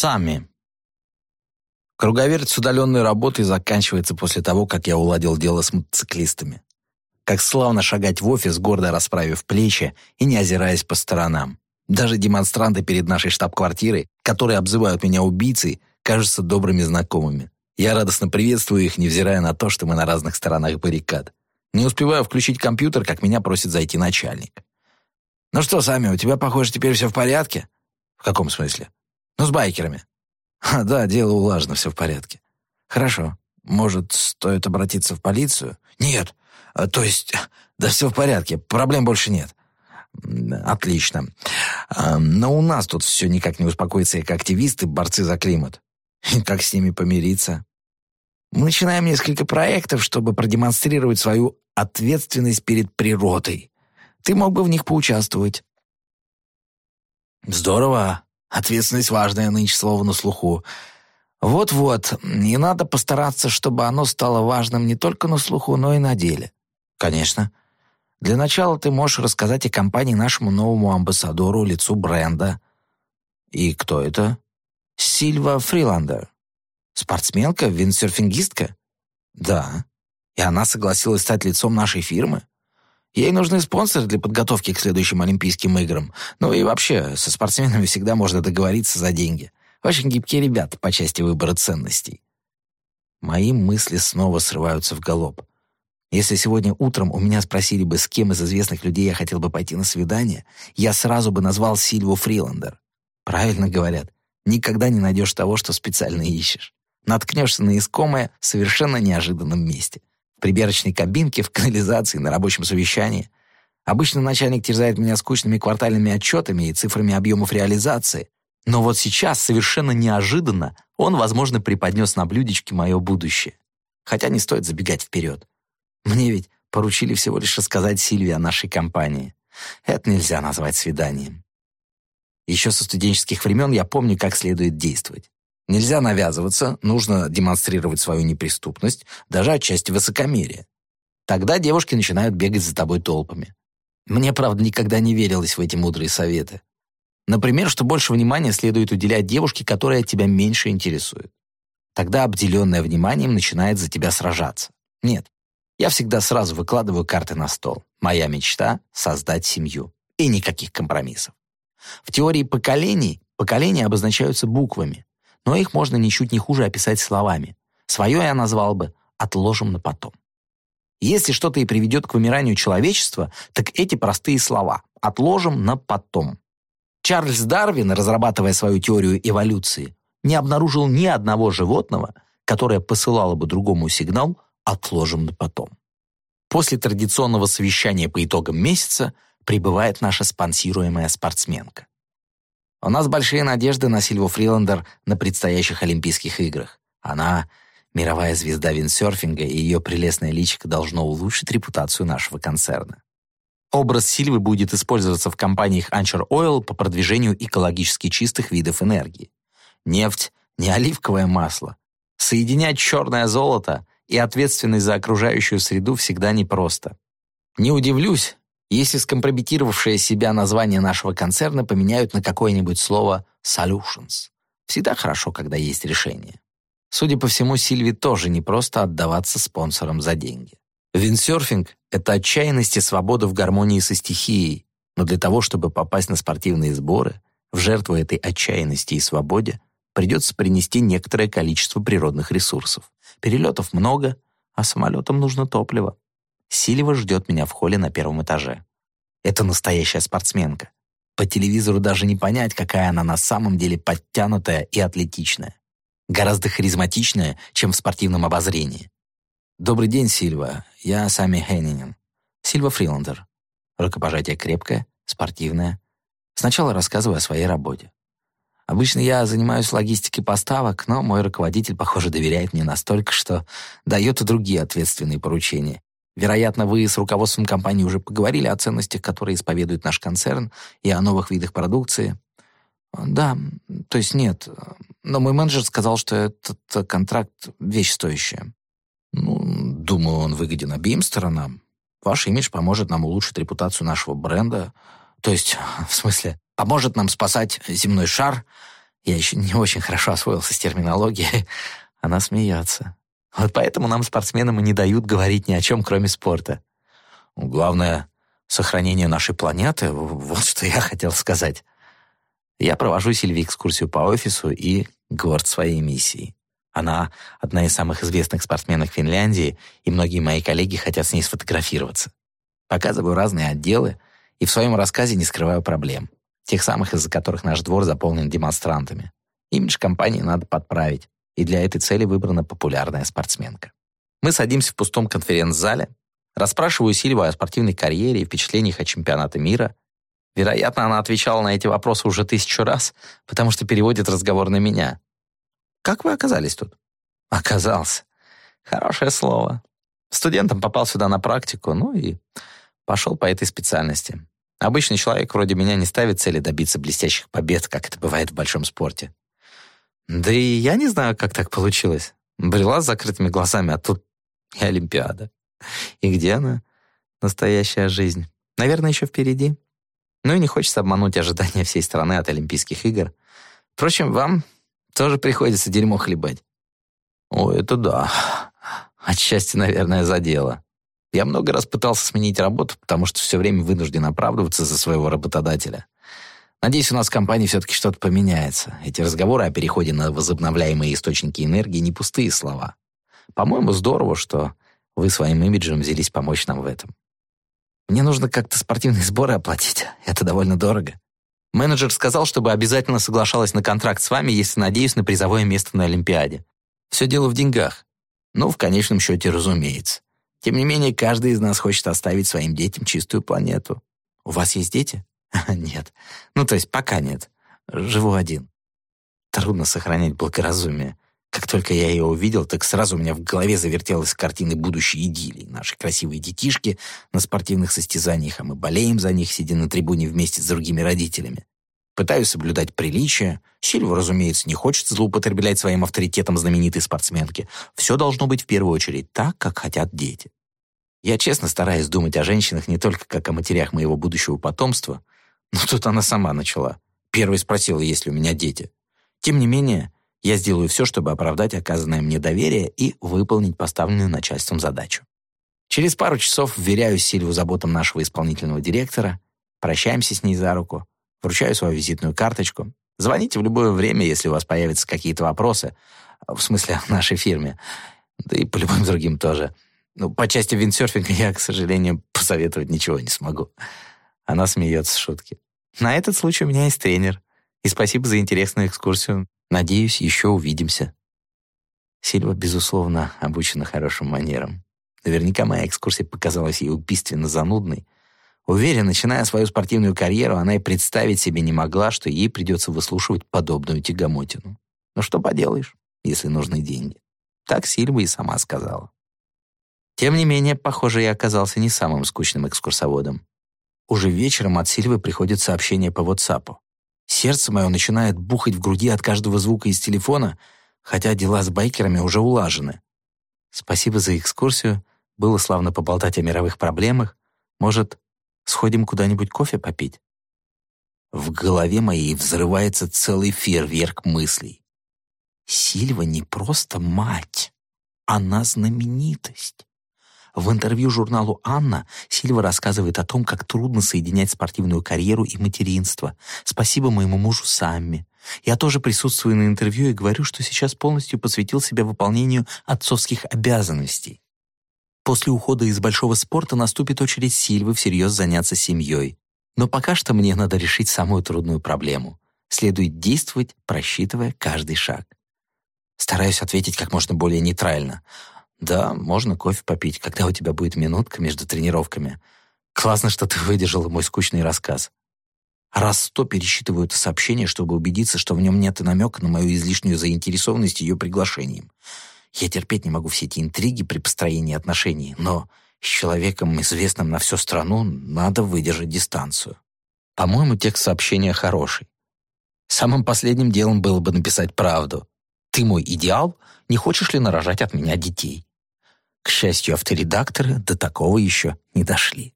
Сами. Круговерть с удаленной работой заканчивается после того, как я уладил дело с мотоциклистами. Как славно шагать в офис, гордо расправив плечи и не озираясь по сторонам. Даже демонстранты перед нашей штаб-квартирой, которые обзывают меня убийцей, кажутся добрыми знакомыми. Я радостно приветствую их, невзирая на то, что мы на разных сторонах баррикад. Не успеваю включить компьютер, как меня просит зайти начальник. «Ну что, Сами, у тебя, похоже, теперь все в порядке?» «В каком смысле?» «Ну, с байкерами». А, «Да, дело улажено, все в порядке». «Хорошо. Может, стоит обратиться в полицию?» «Нет. А, то есть, да все в порядке, проблем больше нет». «Отлично. А, но у нас тут все никак не успокоится экоактивисты, борцы за климат. И как с ними помириться?» «Мы начинаем несколько проектов, чтобы продемонстрировать свою ответственность перед природой. Ты мог бы в них поучаствовать». «Здорово. Ответственность важная нынче слово на слуху. Вот-вот, и надо постараться, чтобы оно стало важным не только на слуху, но и на деле. Конечно. Для начала ты можешь рассказать о компании нашему новому амбассадору, лицу бренда. И кто это? Сильва Фриландер. Спортсменка, виндсерфингистка? Да. И она согласилась стать лицом нашей фирмы? Ей нужны спонсоры для подготовки к следующим Олимпийским играм. Ну и вообще, со спортсменами всегда можно договориться за деньги. Очень гибкие ребята по части выбора ценностей. Мои мысли снова срываются в галоп. Если сегодня утром у меня спросили бы, с кем из известных людей я хотел бы пойти на свидание, я сразу бы назвал Сильву Фриландер. Правильно говорят, никогда не найдешь того, что специально ищешь. Наткнешься на искомое в совершенно неожиданном месте приберочной кабинке, в канализации, на рабочем совещании. Обычно начальник терзает меня скучными квартальными отчетами и цифрами объемов реализации. Но вот сейчас, совершенно неожиданно, он, возможно, преподнес на блюдечке мое будущее. Хотя не стоит забегать вперед. Мне ведь поручили всего лишь рассказать Сильвии о нашей компании. Это нельзя назвать свиданием. Еще со студенческих времен я помню, как следует действовать. Нельзя навязываться, нужно демонстрировать свою неприступность, даже отчасти высокомерие. Тогда девушки начинают бегать за тобой толпами. Мне, правда, никогда не верилось в эти мудрые советы. Например, что больше внимания следует уделять девушке, которая тебя меньше интересует. Тогда обделенная вниманием начинает за тебя сражаться. Нет, я всегда сразу выкладываю карты на стол. Моя мечта — создать семью. И никаких компромиссов. В теории поколений поколения обозначаются буквами но их можно ничуть не хуже описать словами. Свое я назвал бы «отложим на потом». Если что-то и приведет к вымиранию человечества, так эти простые слова «отложим на потом». Чарльз Дарвин, разрабатывая свою теорию эволюции, не обнаружил ни одного животного, которое посылало бы другому сигнал «отложим на потом». После традиционного совещания по итогам месяца прибывает наша спонсируемая спортсменка. У нас большие надежды на Сильву Фриландер на предстоящих Олимпийских играх. Она — мировая звезда виндсерфинга, и ее прелестное личико должно улучшить репутацию нашего концерна. Образ Сильвы будет использоваться в компаниях Anchor Oil по продвижению экологически чистых видов энергии. Нефть — не оливковое масло. Соединять черное золото и ответственность за окружающую среду всегда непросто. Не удивлюсь, если скомпрометировавшее себя название нашего концерна поменяют на какое-нибудь слово «solutions». Всегда хорошо, когда есть решение. Судя по всему, Сильви тоже не просто отдаваться спонсорам за деньги. Виндсерфинг — это отчаянность и свобода в гармонии со стихией, но для того, чтобы попасть на спортивные сборы, в жертву этой отчаянности и свободе придется принести некоторое количество природных ресурсов. Перелетов много, а самолетам нужно топливо. Силева ждет меня в холле на первом этаже. Это настоящая спортсменка. По телевизору даже не понять, какая она на самом деле подтянутая и атлетичная. Гораздо харизматичная, чем в спортивном обозрении. «Добрый день, Сильва. Я Сами Хеннинен. Сильва Фриландер. Рукопожатие крепкое, спортивное. Сначала рассказываю о своей работе. Обычно я занимаюсь логистикой поставок, но мой руководитель, похоже, доверяет мне настолько, что дает и другие ответственные поручения. Вероятно, вы с руководством компании уже поговорили о ценностях, которые исповедует наш концерн, и о новых видах продукции. Да, то есть нет. Но мой менеджер сказал, что этот контракт — вещь стоящая. Ну, думаю, он выгоден обеим сторонам. Ваш имидж поможет нам улучшить репутацию нашего бренда. То есть, в смысле, поможет нам спасать земной шар Я еще не очень хорошо освоился с терминологией. Она смеется. Вот поэтому нам, спортсменам, и не дают говорить ни о чем, кроме спорта. Главное — сохранение нашей планеты. Вот что я хотел сказать. Я провожу Сильви экскурсию по офису и горд своей миссией. Она одна из самых известных спортсменок Финляндии, и многие мои коллеги хотят с ней сфотографироваться. Показываю разные отделы и в своем рассказе не скрываю проблем. Тех самых, из-за которых наш двор заполнен демонстрантами. Имидж компании надо подправить, и для этой цели выбрана популярная спортсменка. Мы садимся в пустом конференц-зале, расспрашиваю Сильву о спортивной карьере и впечатлениях от чемпионата мира, Вероятно, она отвечала на эти вопросы уже тысячу раз, потому что переводит разговор на меня. «Как вы оказались тут?» «Оказался. Хорошее слово. Студентом попал сюда на практику, ну и пошел по этой специальности. Обычный человек вроде меня не ставит цели добиться блестящих побед, как это бывает в большом спорте. Да и я не знаю, как так получилось. Брела с закрытыми глазами, а тут и Олимпиада. И где она? Настоящая жизнь. Наверное, еще впереди. Ну и не хочется обмануть ожидания всей страны от Олимпийских игр. Впрочем, вам тоже приходится дерьмо хлебать. О, это да. Отчасти, наверное, задело. Я много раз пытался сменить работу, потому что все время вынужден оправдываться за своего работодателя. Надеюсь, у нас в компании все-таки что-то поменяется. Эти разговоры о переходе на возобновляемые источники энергии не пустые слова. По-моему, здорово, что вы своим имиджем взялись помочь нам в этом. Мне нужно как-то спортивные сборы оплатить. Это довольно дорого. Менеджер сказал, чтобы обязательно соглашалась на контракт с вами, если надеюсь на призовое место на Олимпиаде. Все дело в деньгах. Ну, в конечном счете, разумеется. Тем не менее, каждый из нас хочет оставить своим детям чистую планету. У вас есть дети? Нет. Ну, то есть пока нет. Живу один. Трудно сохранять благоразумие. Как только я ее увидел, так сразу у меня в голове завертелась картина будущей идиллии. Наши красивые детишки на спортивных состязаниях, а мы болеем за них, сидя на трибуне вместе с другими родителями. Пытаюсь соблюдать приличие. Сильва, разумеется, не хочет злоупотреблять своим авторитетом знаменитой спортсменки. Все должно быть в первую очередь так, как хотят дети. Я честно стараюсь думать о женщинах не только как о матерях моего будущего потомства, но тут она сама начала. Первой спросила, есть ли у меня дети. Тем не менее, я сделаю все, чтобы оправдать оказанное мне доверие и выполнить поставленную начальством задачу. Через пару часов вверяю Сильву заботам нашего исполнительного директора, прощаемся с ней за руку, вручаю свою визитную карточку. Звоните в любое время, если у вас появятся какие-то вопросы, в смысле о нашей фирме, да и по любым другим тоже. Ну, по части виндсерфинга я, к сожалению, посоветовать ничего не смогу. Она смеется шутки. На этот случай у меня есть тренер. И спасибо за интересную экскурсию. Надеюсь, еще увидимся». Сильва, безусловно, обучена хорошим манерам. Наверняка моя экскурсия показалась ей убийственно занудной. Уверен, начиная свою спортивную карьеру, она и представить себе не могла, что ей придется выслушивать подобную тягомотину. Но что поделаешь, если нужны деньги. Так Сильва и сама сказала. Тем не менее, похоже, я оказался не самым скучным экскурсоводом. Уже вечером от Сильвы приходит сообщение по WhatsApp. Сердце мое начинает бухать в груди от каждого звука из телефона, хотя дела с байкерами уже улажены. Спасибо за экскурсию. Было славно поболтать о мировых проблемах. Может, сходим куда-нибудь кофе попить? В голове моей взрывается целый фейерверк мыслей. Сильва не просто мать, она знаменитость. В интервью журналу «Анна» Сильва рассказывает о том, как трудно соединять спортивную карьеру и материнство. Спасибо моему мужу Самми. Я тоже присутствую на интервью и говорю, что сейчас полностью посвятил себя выполнению отцовских обязанностей. После ухода из большого спорта наступит очередь Сильвы всерьез заняться семьей. Но пока что мне надо решить самую трудную проблему. Следует действовать, просчитывая каждый шаг. Стараюсь ответить как можно более нейтрально. Да, можно кофе попить, когда у тебя будет минутка между тренировками. Классно, что ты выдержала мой скучный рассказ. Раз сто пересчитываю это сообщение, чтобы убедиться, что в нем нет и намека на мою излишнюю заинтересованность ее приглашением. Я терпеть не могу все эти интриги при построении отношений, но с человеком, известным на всю страну, надо выдержать дистанцию. По-моему, текст сообщения хороший. Самым последним делом было бы написать правду. «Ты мой идеал, не хочешь ли нарожать от меня детей?» К счастью, авторедакторы до такого еще не дошли.